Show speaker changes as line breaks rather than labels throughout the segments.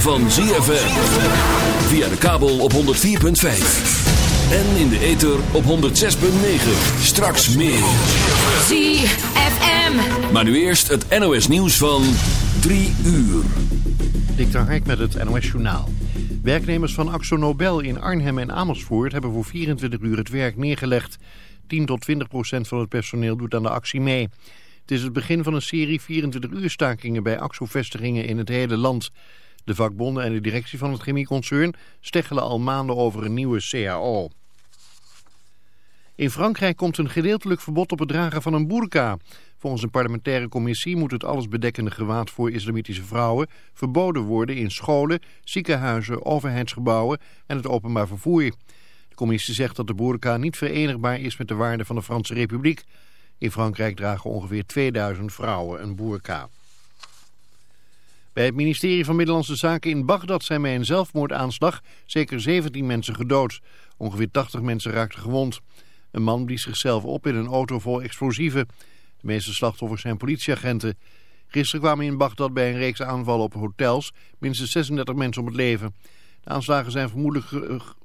van ZFM. Via de kabel op 104.5. En in de ether op 106.9. Straks meer.
ZFM.
Maar nu eerst het NOS nieuws van 3 uur.
Dikter Hark met het NOS Journaal. Werknemers van Axo Nobel in Arnhem en Amersfoort hebben voor 24 uur het werk neergelegd. 10 tot 20 procent van het personeel doet aan de actie mee. Het is het begin van een serie 24 uur stakingen bij Axo-vestigingen in het hele land. De vakbonden en de directie van het chemieconcern steggelen al maanden over een nieuwe CAO. In Frankrijk komt een gedeeltelijk verbod op het dragen van een burka. Volgens een parlementaire commissie moet het allesbedekkende gewaad voor islamitische vrouwen verboden worden in scholen, ziekenhuizen, overheidsgebouwen en het openbaar vervoer. De commissie zegt dat de burka niet verenigbaar is met de waarden van de Franse Republiek. In Frankrijk dragen ongeveer 2000 vrouwen een burka. Bij het ministerie van Middellandse Zaken in Bagdad zijn bij een zelfmoordaanslag zeker 17 mensen gedood. Ongeveer 80 mensen raakten gewond. Een man blies zichzelf op in een auto vol explosieven. De meeste slachtoffers zijn politieagenten. Gisteren kwamen in Bagdad bij een reeks aanvallen op hotels minstens 36 mensen om het leven. De aanslagen zijn vermoedelijk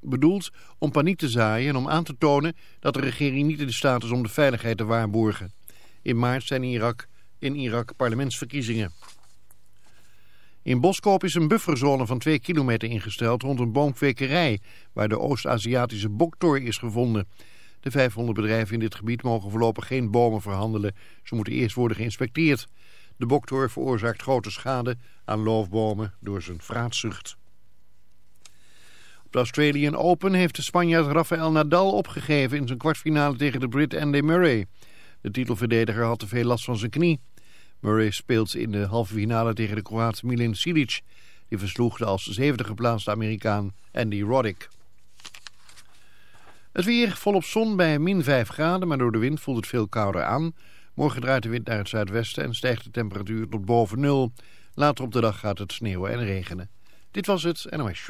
bedoeld om paniek te zaaien en om aan te tonen dat de regering niet in staat is om de veiligheid te waarborgen. In maart zijn in Irak, in Irak parlementsverkiezingen. In Boskoop is een bufferzone van 2 kilometer ingesteld rond een boomkwekerij waar de Oost-Aziatische boktooi is gevonden. De 500 bedrijven in dit gebied mogen voorlopig geen bomen verhandelen. Ze moeten eerst worden geïnspecteerd. De boktoor veroorzaakt grote schade aan loofbomen door zijn vraatzucht. Op de Australian Open heeft de Spanjaard Rafael Nadal opgegeven in zijn kwartfinale tegen de Brit Andy Murray. De titelverdediger had te veel last van zijn knie. Murray speelt in de halve finale tegen de Kroaat Milin Silic. Die versloeg de als zevende geplaatste Amerikaan Andy Roddick. Het weer volop zon bij min 5 graden, maar door de wind voelt het veel kouder aan. Morgen draait de wind naar het zuidwesten en stijgt de temperatuur tot boven nul. Later op de dag gaat het sneeuwen en regenen. Dit was het NOS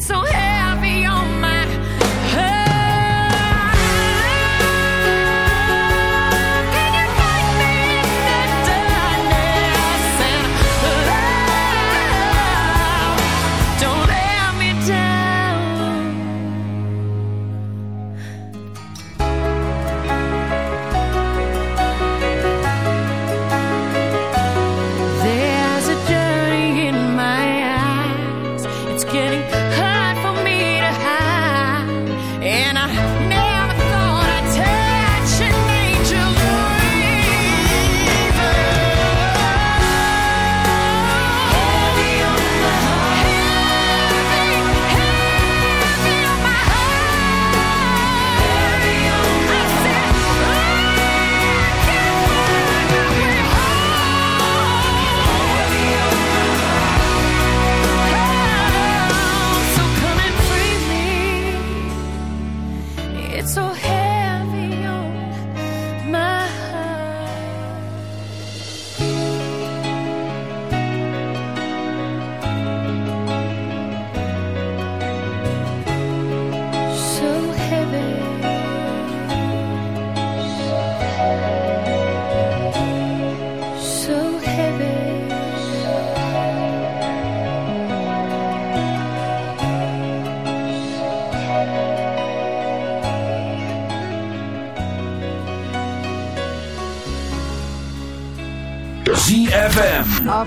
so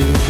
you.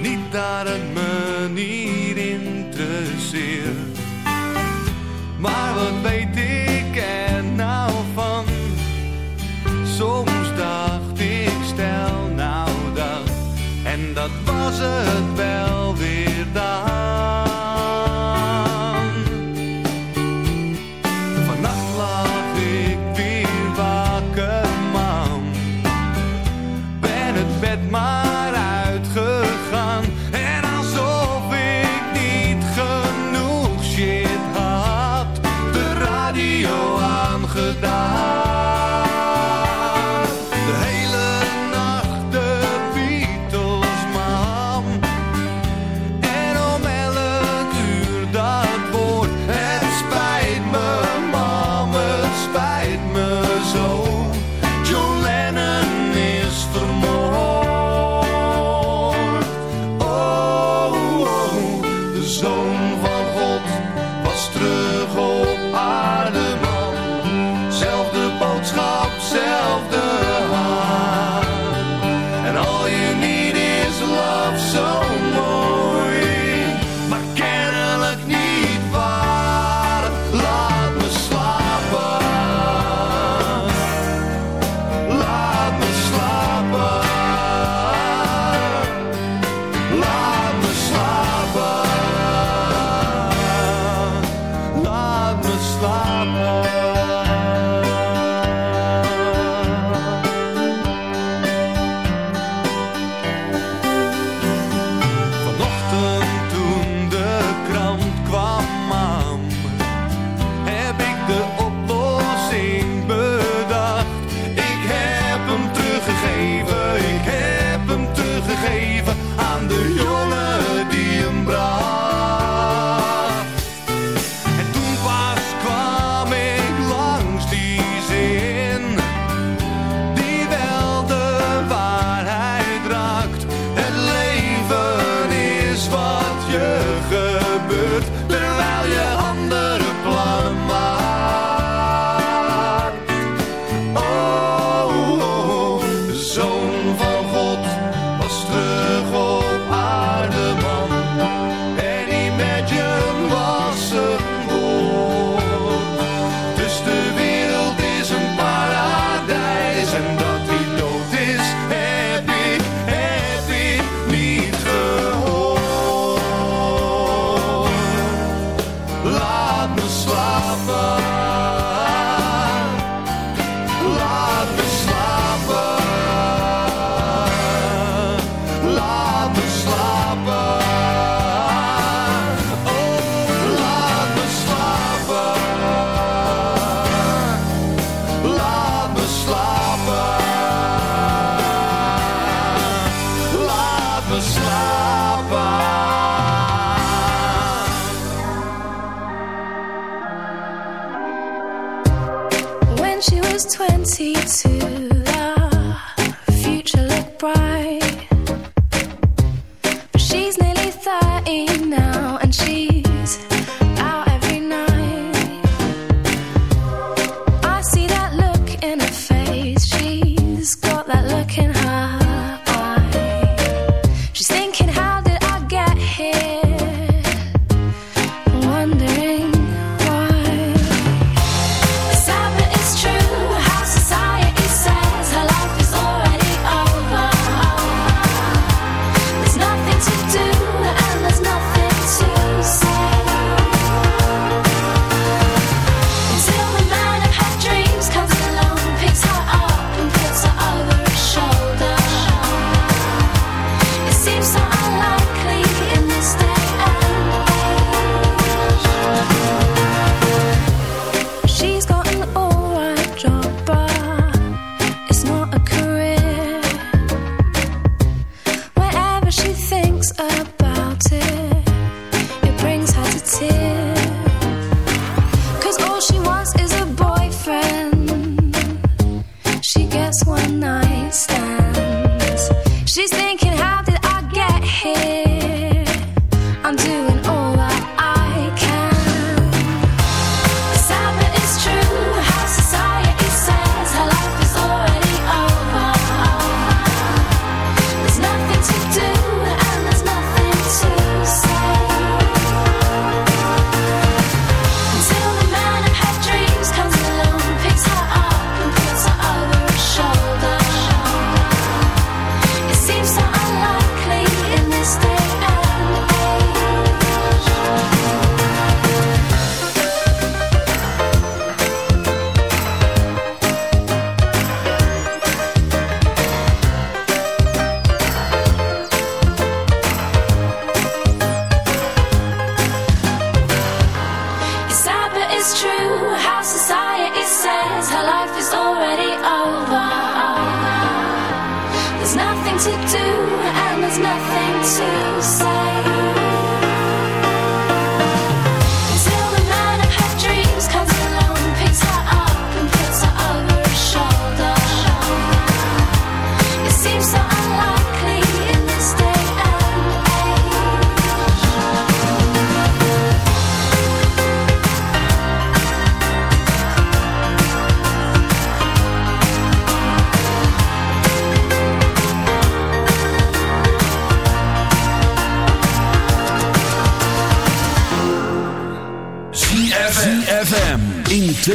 niet daar me niet interesseert. Maar wat weet ik?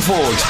Zandvoort.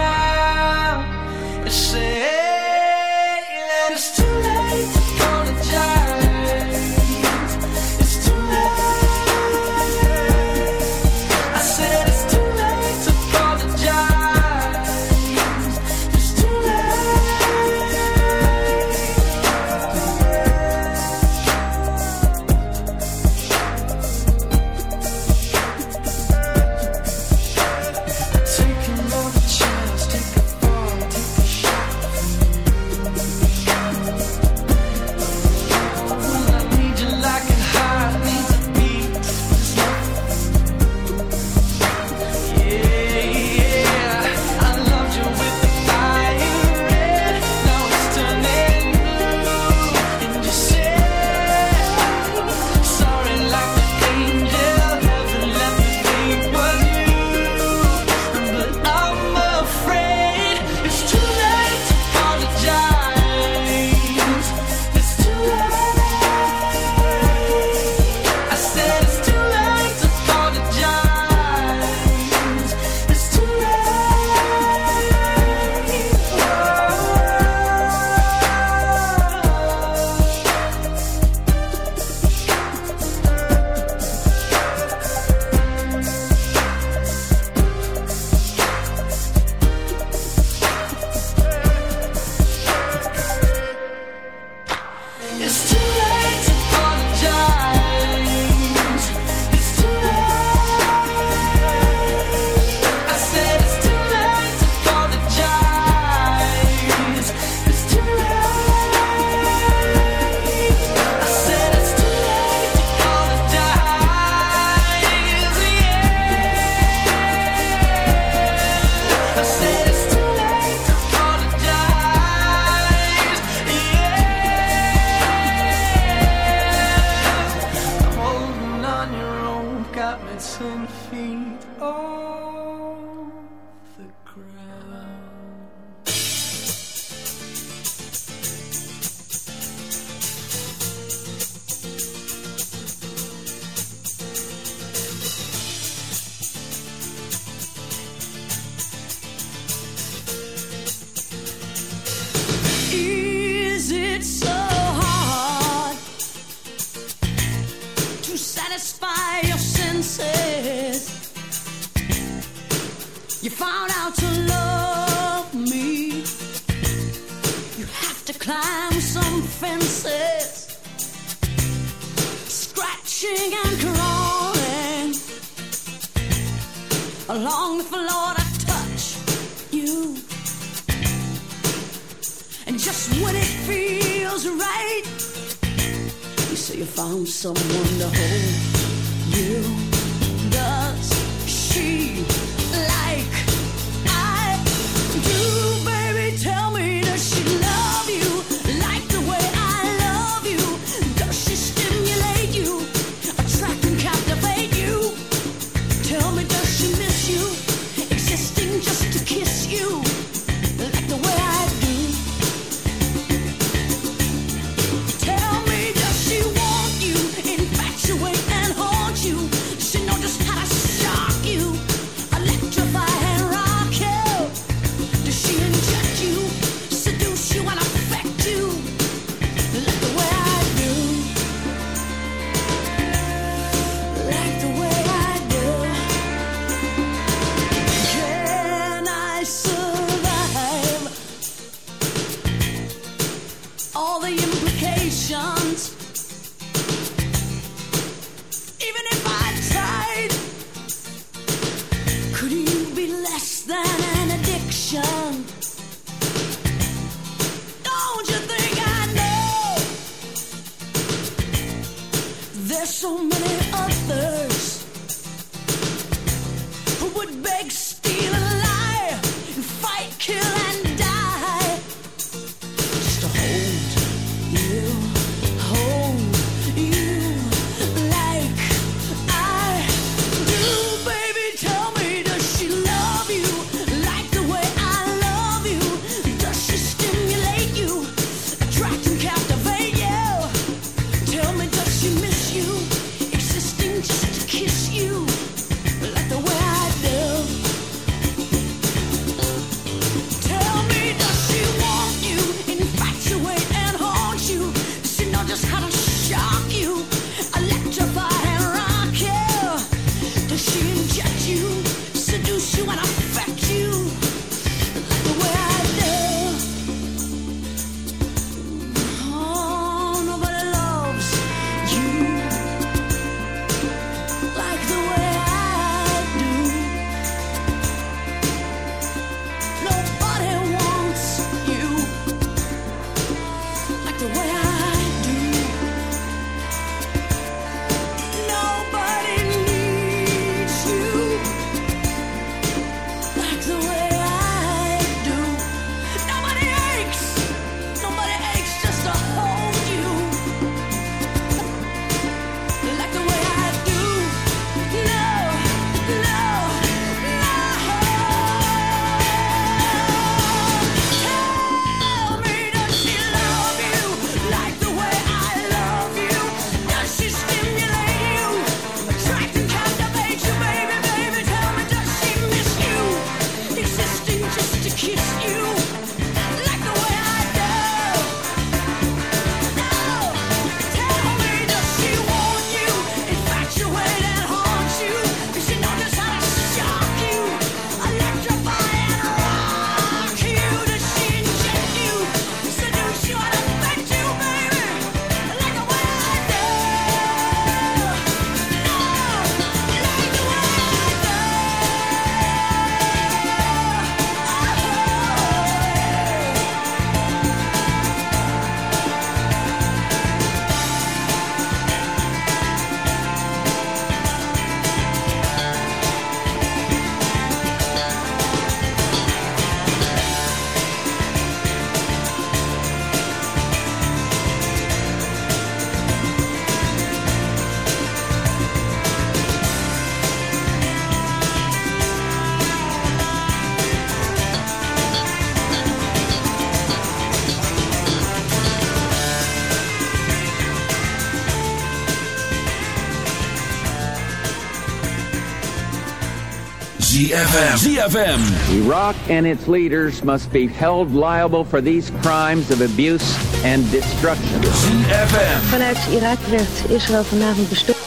ZFM. ZFM.
Iraq and its leaders must be held liable for these crimes of abuse and destruction.
ZFM.
Vanuit Irak werd Israël vanavond bestoken.